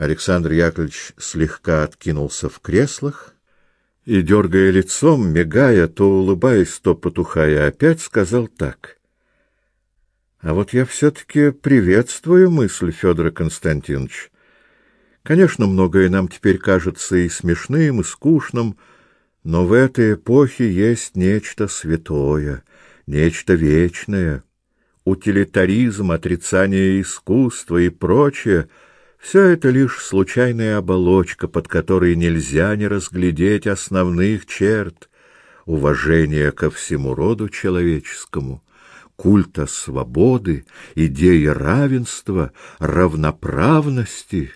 Александр Яковлевич слегка откинулся в креслах и, дергая лицом, мигая, то улыбаясь, то потухая, опять сказал так. А вот я все-таки приветствую мысль Федора Константиновича. Конечно, многое нам теперь кажется и смешным, и скучным, но в этой эпохе есть нечто святое, нечто вечное. Утилитаризм, отрицание искусства и прочее — все это лишь случайная оболочка, под которой нельзя не разглядеть основных черт уважения ко всему роду человеческому, культа свободы, идеи равенства, равноправности.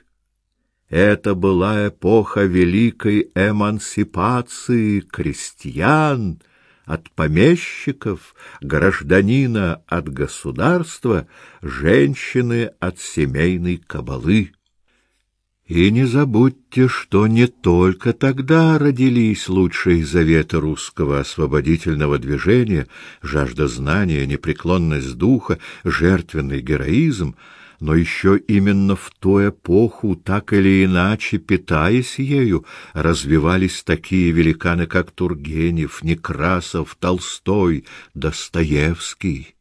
Это была эпоха великой эмансипации крестьян — от помещиков, гражданина от государства, женщины от семейной кабалы. И не забудьте, что не только тогда родились лучшие заветы русского освободительного движения, жажда знания, непреклонность духа, жертвенный героизм, но еще именно в ту эпоху, так или иначе, питаясь ею, развивались такие великаны, как Тургенев, Некрасов, Толстой, Достоевский.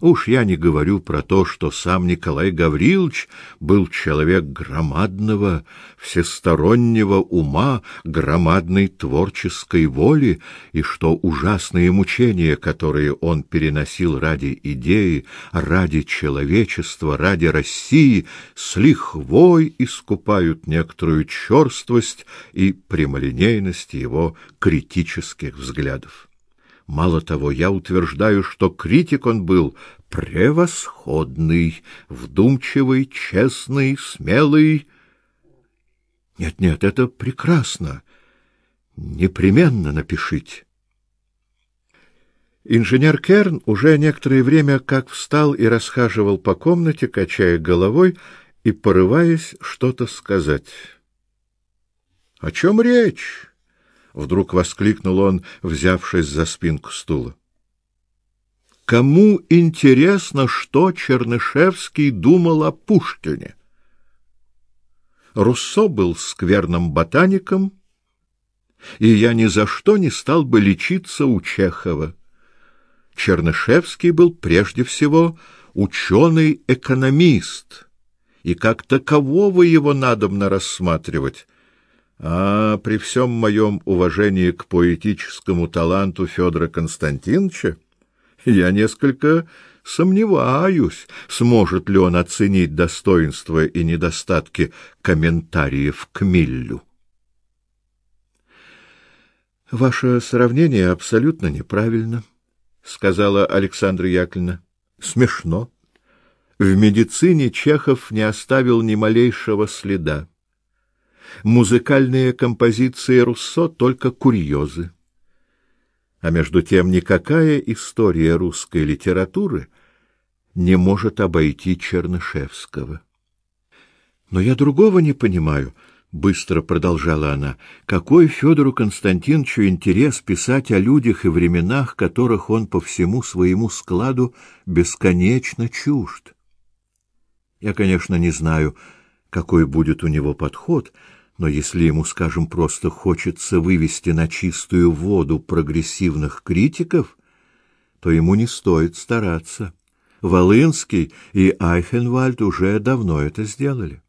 Уж я не говорю про то, что сам Николай Гаврилович был человек громадного, всестороннего ума, громадной творческой воли, и что ужасные мучения, которые он переносил ради идеи, ради человечества, ради России, с лихвой искупают некоторую черствость и прямолинейность его критических взглядов. Мало того, я утверждаю, что критик он был превосходный, вдумчивый, честный, смелый. Нет, нет, это прекрасно. Непременно напишите. Инженер Керн уже некоторое время как встал и расхаживал по комнате, качая головой и порываясь что-то сказать. — О чем речь? Вдруг воскликнул он, взявшись за спинку стула. Кому интересно, что Чернышевский думал о Пушкине? Руссо был скверным ботаником, и я ни за что не стал бы лечиться у Чехова. Чернышевский был прежде всего ученый-экономист, и как такового его надобно рассматривать, а при всем моем уважении к поэтическому таланту Федора Константиновича я несколько сомневаюсь, сможет ли он оценить достоинства и недостатки комментариев к Миллю. Ваше сравнение абсолютно неправильно, сказала Александра Яковлевна. Смешно. В медицине Чехов не оставил ни малейшего следа музыкальные композиции Руссо только курьезы. А между тем никакая история русской литературы не может обойти Чернышевского. Но я другого не понимаю, быстро продолжала она. Какой Федору Константиновичу интерес писать о людях и временах, которых он по всему своему складу бесконечно чужд? Я, конечно, не знаю, какой будет у него подход, но если ему, скажем, просто хочется вывести на чистую воду прогрессивных критиков, то ему не стоит стараться. Волынский и Айхенвальд уже давно это сделали.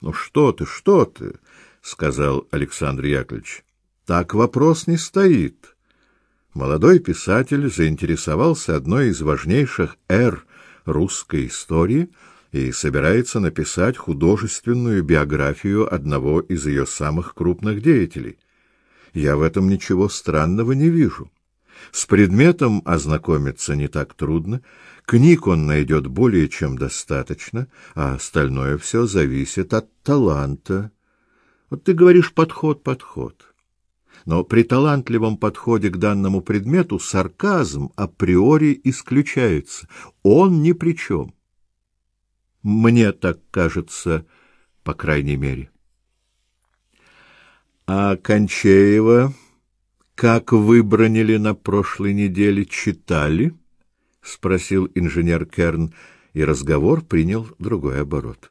Ну что ты, что ты, сказал Александр Яковлевич. Так вопрос не стоит. Молодой писатель заинтересовался одной из важнейших эр русской истории и собирается написать художественную биографию одного из ее самых крупных деятелей. Я в этом ничего странного не вижу. С предметом ознакомиться не так трудно, книг он найдет более чем достаточно, а остальное все зависит от таланта. Вот ты говоришь подход, подход. Но при талантливом подходе к данному предмету сарказм априори исключается. Он ни при чем. Мне так кажется, по крайней мере. А Кончеева, как выбронили на прошлой неделе, читали? спросил инженер Керн, и разговор принял другой оборот.